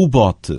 o bote.